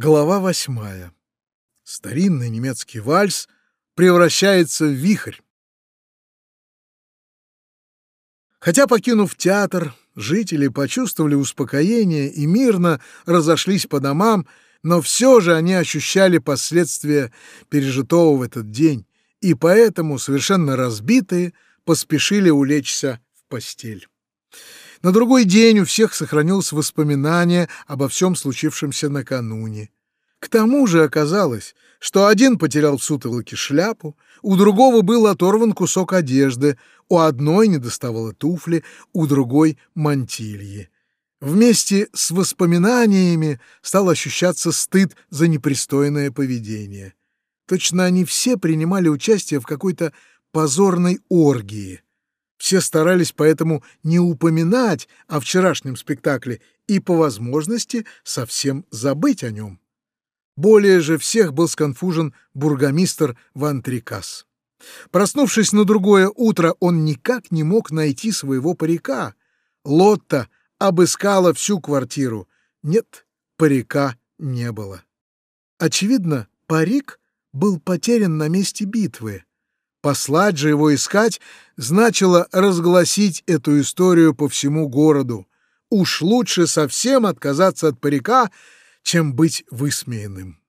Глава восьмая. Старинный немецкий вальс превращается в вихрь. Хотя, покинув театр, жители почувствовали успокоение и мирно разошлись по домам, но все же они ощущали последствия пережитого в этот день, и поэтому, совершенно разбитые, поспешили улечься в постель. На другой день у всех сохранилось воспоминание обо всем случившемся накануне. К тому же оказалось, что один потерял в сутолоке шляпу, у другого был оторван кусок одежды, у одной недоставало туфли, у другой — мантильи. Вместе с воспоминаниями стал ощущаться стыд за непристойное поведение. Точно они все принимали участие в какой-то позорной оргии — все старались поэтому не упоминать о вчерашнем спектакле и, по возможности, совсем забыть о нем. Более же всех был сконфужен бургомистр Ван Трикас. Проснувшись на другое утро, он никак не мог найти своего парика. Лотта обыскала всю квартиру. Нет, парика не было. Очевидно, парик был потерян на месте битвы. Послать же его искать значило разгласить эту историю по всему городу. Уж лучше совсем отказаться от парика, чем быть высмеянным.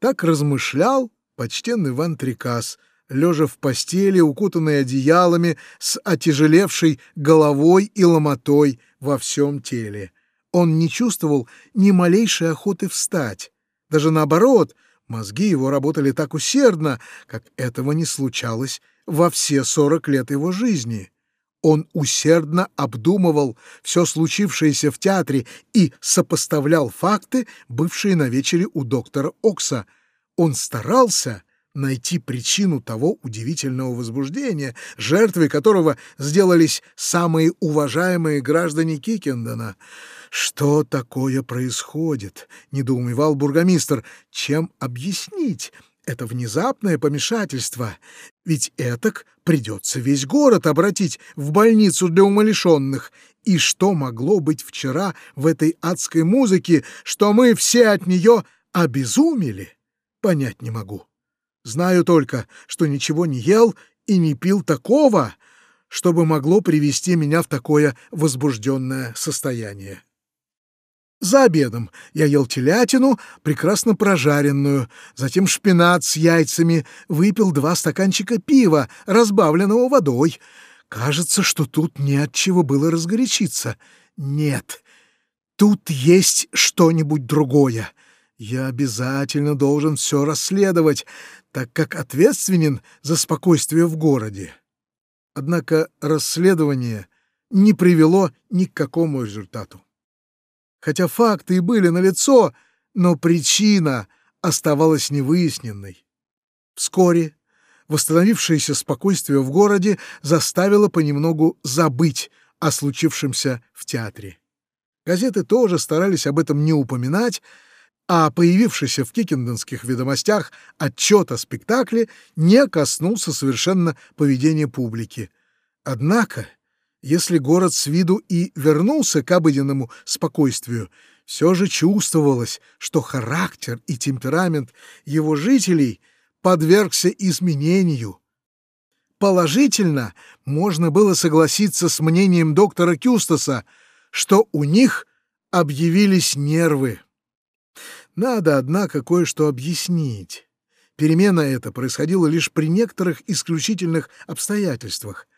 Так размышлял почтенный Иван Трикас, лежа в постели, укутанный одеялами, с отяжелевшей головой и ломотой во всем теле. Он не чувствовал ни малейшей охоты встать. Даже наоборот — Мозги его работали так усердно, как этого не случалось во все сорок лет его жизни. Он усердно обдумывал все случившееся в театре и сопоставлял факты, бывшие на вечере у доктора Окса. Он старался найти причину того удивительного возбуждения, жертвой которого сделались самые уважаемые граждане Кикендена — «Что такое происходит?» — недоумевал бургомистр. «Чем объяснить это внезапное помешательство? Ведь этак придется весь город обратить в больницу для умалишенных. И что могло быть вчера в этой адской музыке, что мы все от нее обезумели? Понять не могу. Знаю только, что ничего не ел и не пил такого, чтобы могло привести меня в такое возбужденное состояние. За обедом я ел телятину, прекрасно прожаренную, затем шпинат с яйцами, выпил два стаканчика пива, разбавленного водой. Кажется, что тут не от чего было разгорячиться. Нет, тут есть что-нибудь другое. Я обязательно должен все расследовать, так как ответственен за спокойствие в городе. Однако расследование не привело ни к какому результату. Хотя факты и были налицо, но причина оставалась невыясненной. Вскоре восстановившееся спокойствие в городе заставило понемногу забыть о случившемся в театре. Газеты тоже старались об этом не упоминать, а появившийся в кикенденских ведомостях отчет о спектакле не коснулся совершенно поведения публики. Однако если город с виду и вернулся к обыденному спокойствию, все же чувствовалось, что характер и темперамент его жителей подвергся изменению. Положительно можно было согласиться с мнением доктора Кюстаса, что у них объявились нервы. Надо, однако, кое-что объяснить. Перемена эта происходила лишь при некоторых исключительных обстоятельствах —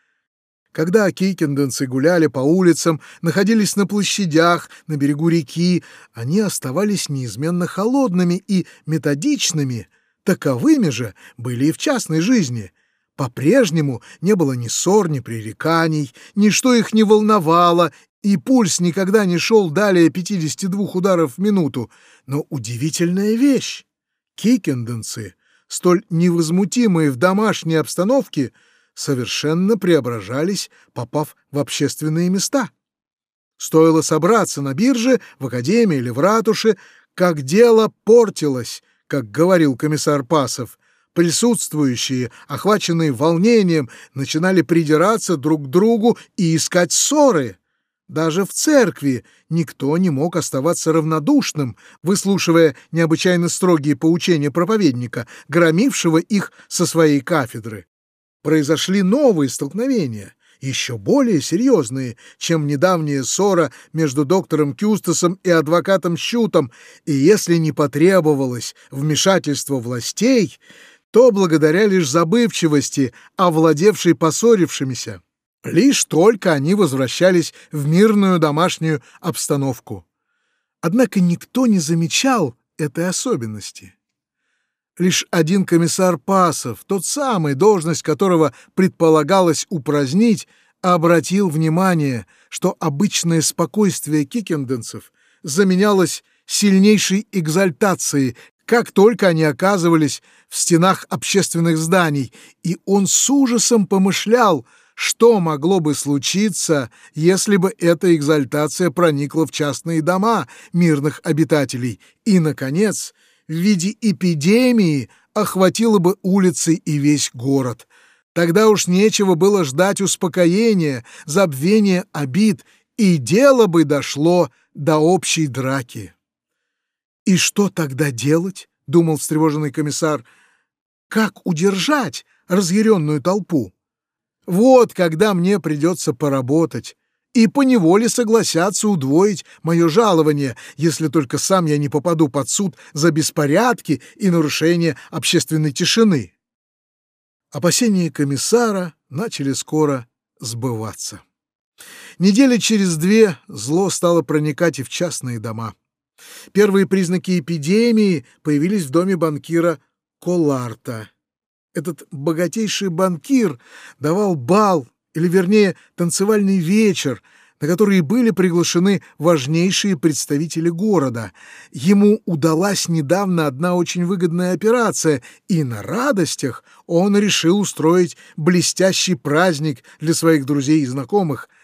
когда кейкенденцы гуляли по улицам, находились на площадях, на берегу реки, они оставались неизменно холодными и методичными. Таковыми же были и в частной жизни. По-прежнему не было ни ссор, ни пререканий, ничто их не волновало, и пульс никогда не шел далее 52 ударов в минуту. Но удивительная вещь! Кейкенденцы, столь невозмутимые в домашней обстановке, — совершенно преображались, попав в общественные места. Стоило собраться на бирже, в академии или в ратуше, как дело портилось, как говорил комиссар Пасов. Присутствующие, охваченные волнением, начинали придираться друг к другу и искать ссоры. Даже в церкви никто не мог оставаться равнодушным, выслушивая необычайно строгие поучения проповедника, громившего их со своей кафедры. Произошли новые столкновения, еще более серьезные, чем недавняя ссора между доктором Кюстасом и адвокатом Щутом, и если не потребовалось вмешательство властей, то благодаря лишь забывчивости, овладевшей поссорившимися. Лишь только они возвращались в мирную домашнюю обстановку. Однако никто не замечал этой особенности. Лишь один комиссар Пасов, тот самый, должность которого предполагалось упразднить, обратил внимание, что обычное спокойствие кикенденцев заменялось сильнейшей экзальтацией, как только они оказывались в стенах общественных зданий, и он с ужасом помышлял, что могло бы случиться, если бы эта экзальтация проникла в частные дома мирных обитателей. И, наконец, в виде эпидемии охватила бы улицы и весь город. Тогда уж нечего было ждать успокоения, забвения обид, и дело бы дошло до общей драки. «И что тогда делать?» — думал встревоженный комиссар. «Как удержать разъяренную толпу?» Вот когда мне придется поработать. И поневоле согласятся удвоить мое жалование, если только сам я не попаду под суд за беспорядки и нарушение общественной тишины. Опасения комиссара начали скоро сбываться. Недели через две зло стало проникать и в частные дома. Первые признаки эпидемии появились в доме банкира Коларта. Этот богатейший банкир давал бал, или вернее танцевальный вечер, на который были приглашены важнейшие представители города. Ему удалась недавно одна очень выгодная операция, и на радостях он решил устроить блестящий праздник для своих друзей и знакомых —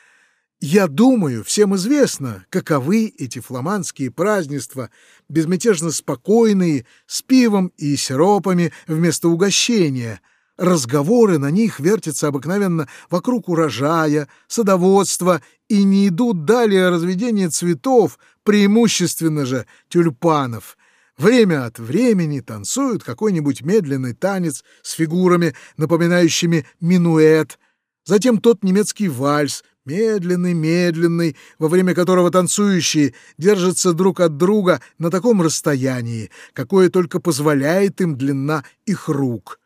я думаю, всем известно, каковы эти фламандские празднества, безмятежно спокойные, с пивом и сиропами вместо угощения. Разговоры на них вертятся обыкновенно вокруг урожая, садоводства и не идут далее разведения цветов, преимущественно же тюльпанов. Время от времени танцуют какой-нибудь медленный танец с фигурами, напоминающими минуэт, затем тот немецкий вальс, медленный, медленный, во время которого танцующие держатся друг от друга на таком расстоянии, какое только позволяет им длина их рук.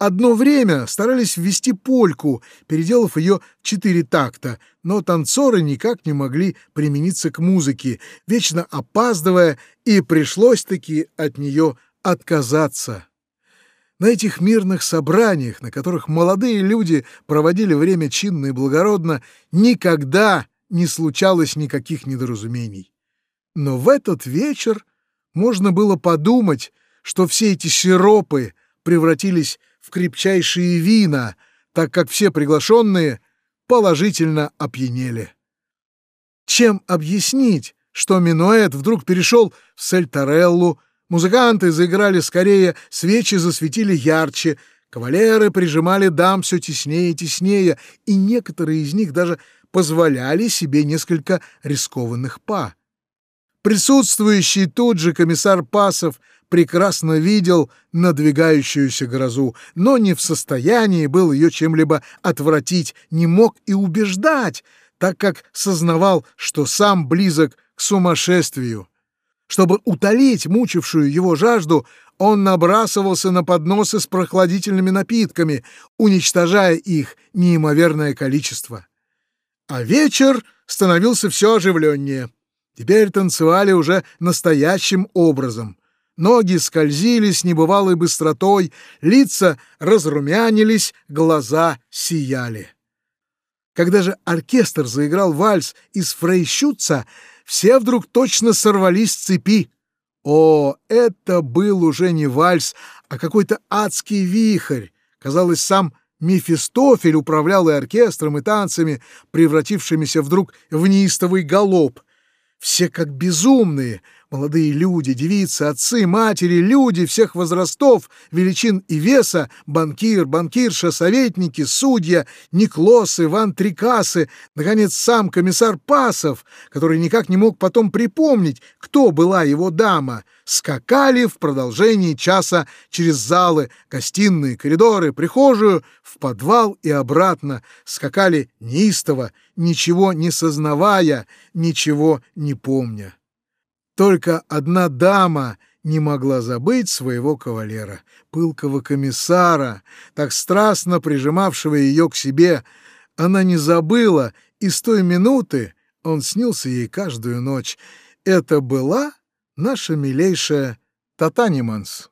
Одно время старались ввести польку, переделав ее четыре такта, но танцоры никак не могли примениться к музыке, вечно опаздывая, и пришлось-таки от нее отказаться. На этих мирных собраниях, на которых молодые люди проводили время чинно и благородно, никогда не случалось никаких недоразумений. Но в этот вечер можно было подумать, что все эти сиропы превратились крепчайшие вина, так как все приглашенные положительно опьянели. Чем объяснить, что Минуэт вдруг перешел в Сальтареллу, Музыканты заиграли скорее, свечи засветили ярче, кавалеры прижимали дам все теснее и теснее, и некоторые из них даже позволяли себе несколько рискованных па. Присутствующий тут же комиссар Пасов прекрасно видел надвигающуюся грозу, но не в состоянии был ее чем-либо отвратить, не мог и убеждать, так как сознавал, что сам близок к сумасшествию. Чтобы утолить мучившую его жажду, он набрасывался на подносы с прохладительными напитками, уничтожая их неимоверное количество. А вечер становился все оживленнее. Теперь танцевали уже настоящим образом. Ноги скользили с небывалой быстротой, лица разрумянились, глаза сияли. Когда же оркестр заиграл вальс из фрейщутца, все вдруг точно сорвались с цепи. О, это был уже не вальс, а какой-то адский вихрь. Казалось, сам Мефистофель управлял и оркестром, и танцами, превратившимися вдруг в неистовый галоп. Все как безумные Молодые люди, девицы, отцы, матери, люди всех возрастов, величин и веса, банкир, банкирша, советники, судья, Никлос, Иван Трикасы, наконец, сам комиссар Пасов, который никак не мог потом припомнить, кто была его дама, скакали в продолжении часа через залы, гостиные, коридоры, прихожую, в подвал и обратно, скакали неистово, ничего не сознавая, ничего не помня. Только одна дама не могла забыть своего кавалера, пылкого комиссара, так страстно прижимавшего ее к себе. Она не забыла, и с той минуты он снился ей каждую ночь. Это была наша милейшая Татаниманс.